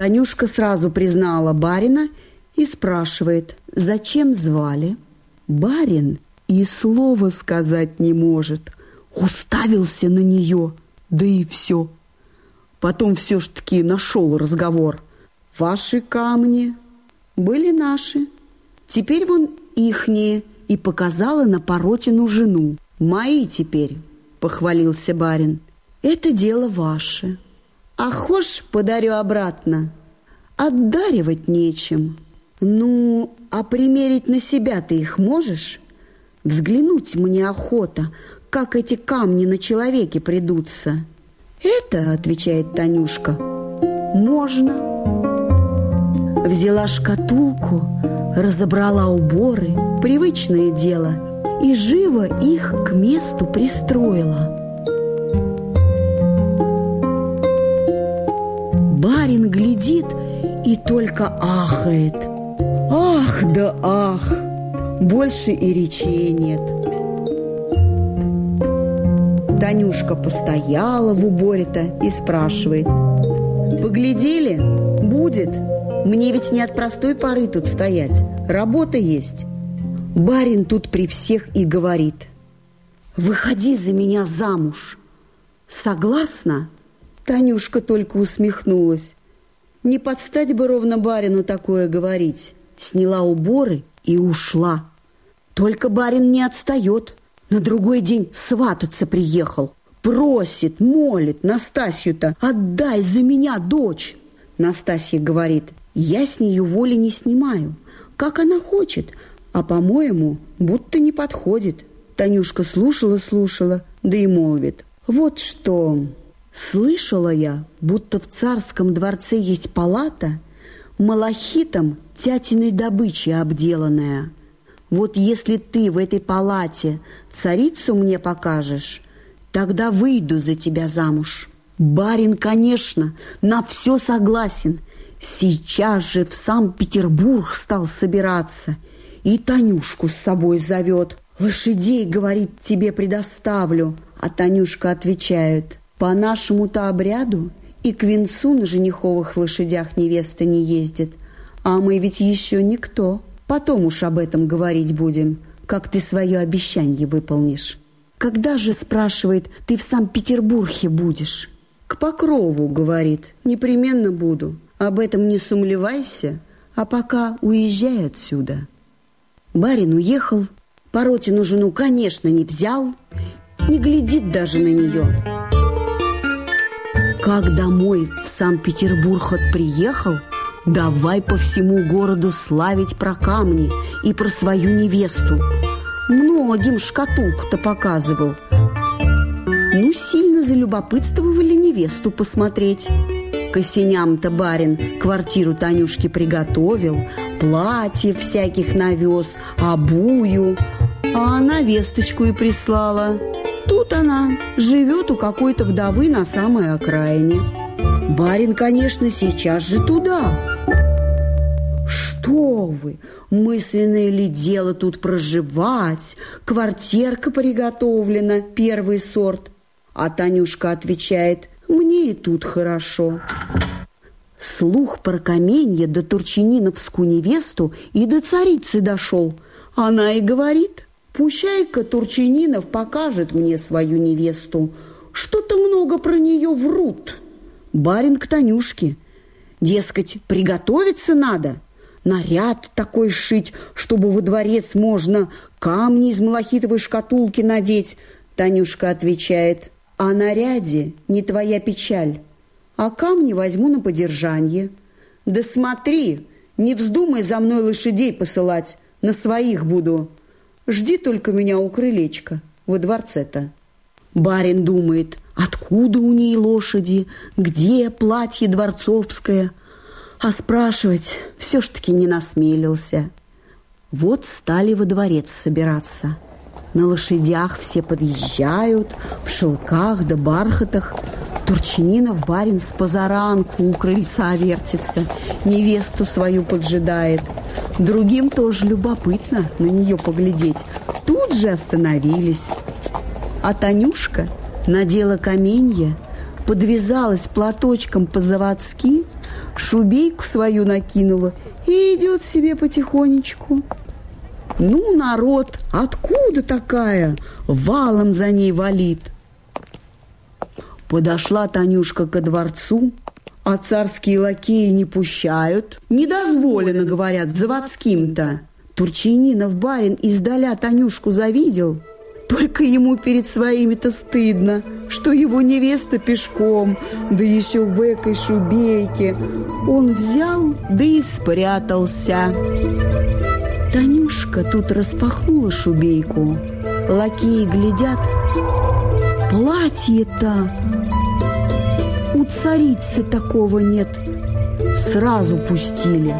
Танюшка сразу признала барина и спрашивает, зачем звали. Барин и слова сказать не может. Уставился на нее, да и все. Потом все ж таки нашел разговор. Ваши камни были наши. Теперь вон ихние. И показала на Поротину жену. Мои теперь, похвалился барин. Это дело ваше. А хошь подарю обратно. Отдаривать нечем. Ну, а примерить на себя ты их можешь? Взглянуть мне охота, как эти камни на человеке придутся. Это, отвечает Танюшка, можно. Взяла шкатулку, разобрала уборы, привычное дело, и живо их к месту пристроила. Глядит и только ахает. Ах да ах! Больше и речей нет. Танюшка постояла в уборе-то и спрашивает. «Поглядели? Будет. Мне ведь не от простой поры тут стоять. Работа есть». Барин тут при всех и говорит. «Выходи за меня замуж». «Согласна?» Танюшка только усмехнулась. Не подстать бы ровно барину такое говорить. Сняла уборы и ушла. Только барин не отстает. На другой день свататься приехал. Просит, молит Настасью-то, отдай за меня дочь. Настасья говорит, я с нее воли не снимаю. Как она хочет, а, по-моему, будто не подходит. Танюшка слушала-слушала, да и молвит. Вот что, Слышала я, будто в царском дворце есть палата, малахитом тятиной добычи обделанная. Вот если ты в этой палате царицу мне покажешь, тогда выйду за тебя замуж. Барин, конечно, на все согласен. Сейчас же в Санкт-Петербург стал собираться и Танюшку с собой зовет. Лошадей, говорит, тебе предоставлю. А Танюшка отвечает, по нашему-то обряду и к венцу на жениховых лошадях невеста не ездит. А мы ведь еще никто. Потом уж об этом говорить будем, как ты свое обещание выполнишь. Когда же, спрашивает, ты в Санкт-Петербурге будешь? К Покрову, говорит, непременно буду. Об этом не сумлевайся, а пока уезжай отсюда. Барин уехал, Поротину жену, конечно, не взял, не глядит даже на нее. Как домой в Санкт-Петербург от приехал, давай по всему городу славить про камни и про свою невесту. Многим шкатулку-то показывал. Ну, сильно залюбопытствовали невесту посмотреть. К осеням-то барин квартиру Танюшки приготовил, платье всяких навез, обую, а она весточку и прислала – Тут она живет у какой-то вдовы на самой окраине. Барин, конечно, сейчас же туда. Что вы, мысленное ли дело тут проживать? Квартирка приготовлена, первый сорт. А Танюшка отвечает, мне и тут хорошо. Слух про каменье до Турчининовскую невесту и до царицы дошел. Она и говорит – Пущай-ка Турчининов покажет мне свою невесту. Что-то много про нее врут. Барин к Танюшке. Дескать, приготовиться надо. Наряд такой шить, чтобы во дворец можно камни из малахитовой шкатулки надеть. Танюшка отвечает, о наряде не твоя печаль, а камни возьму на подержанье. Да смотри, не вздумай за мной лошадей посылать, на своих буду. Жди только меня у крылечка во дворце-то. Барин думает, откуда у ней лошади, где платье дворцовское. А спрашивать все ж таки не насмелился. Вот стали во дворец собираться. На лошадях все подъезжают, в шелках да бархатах. Турчининов барин с позаранку у крыльца вертится, невесту свою поджидает – Другим тоже любопытно на нее поглядеть. Тут же остановились. А Танюшка надела каменье, подвязалась платочком по-заводски, шубейку свою накинула и идет себе потихонечку. Ну, народ, откуда такая? Валом за ней валит. Подошла Танюшка ко дворцу, а царские лакеи не пущают. Недозволено, говорят, заводским-то. Турчининов барин издаля Танюшку завидел. Только ему перед своими-то стыдно, что его невеста пешком, да еще в экой шубейке. Он взял, да и спрятался. Танюшка тут распахнула шубейку. Лакеи глядят. Платье-то у царицы такого нет. Сразу пустили.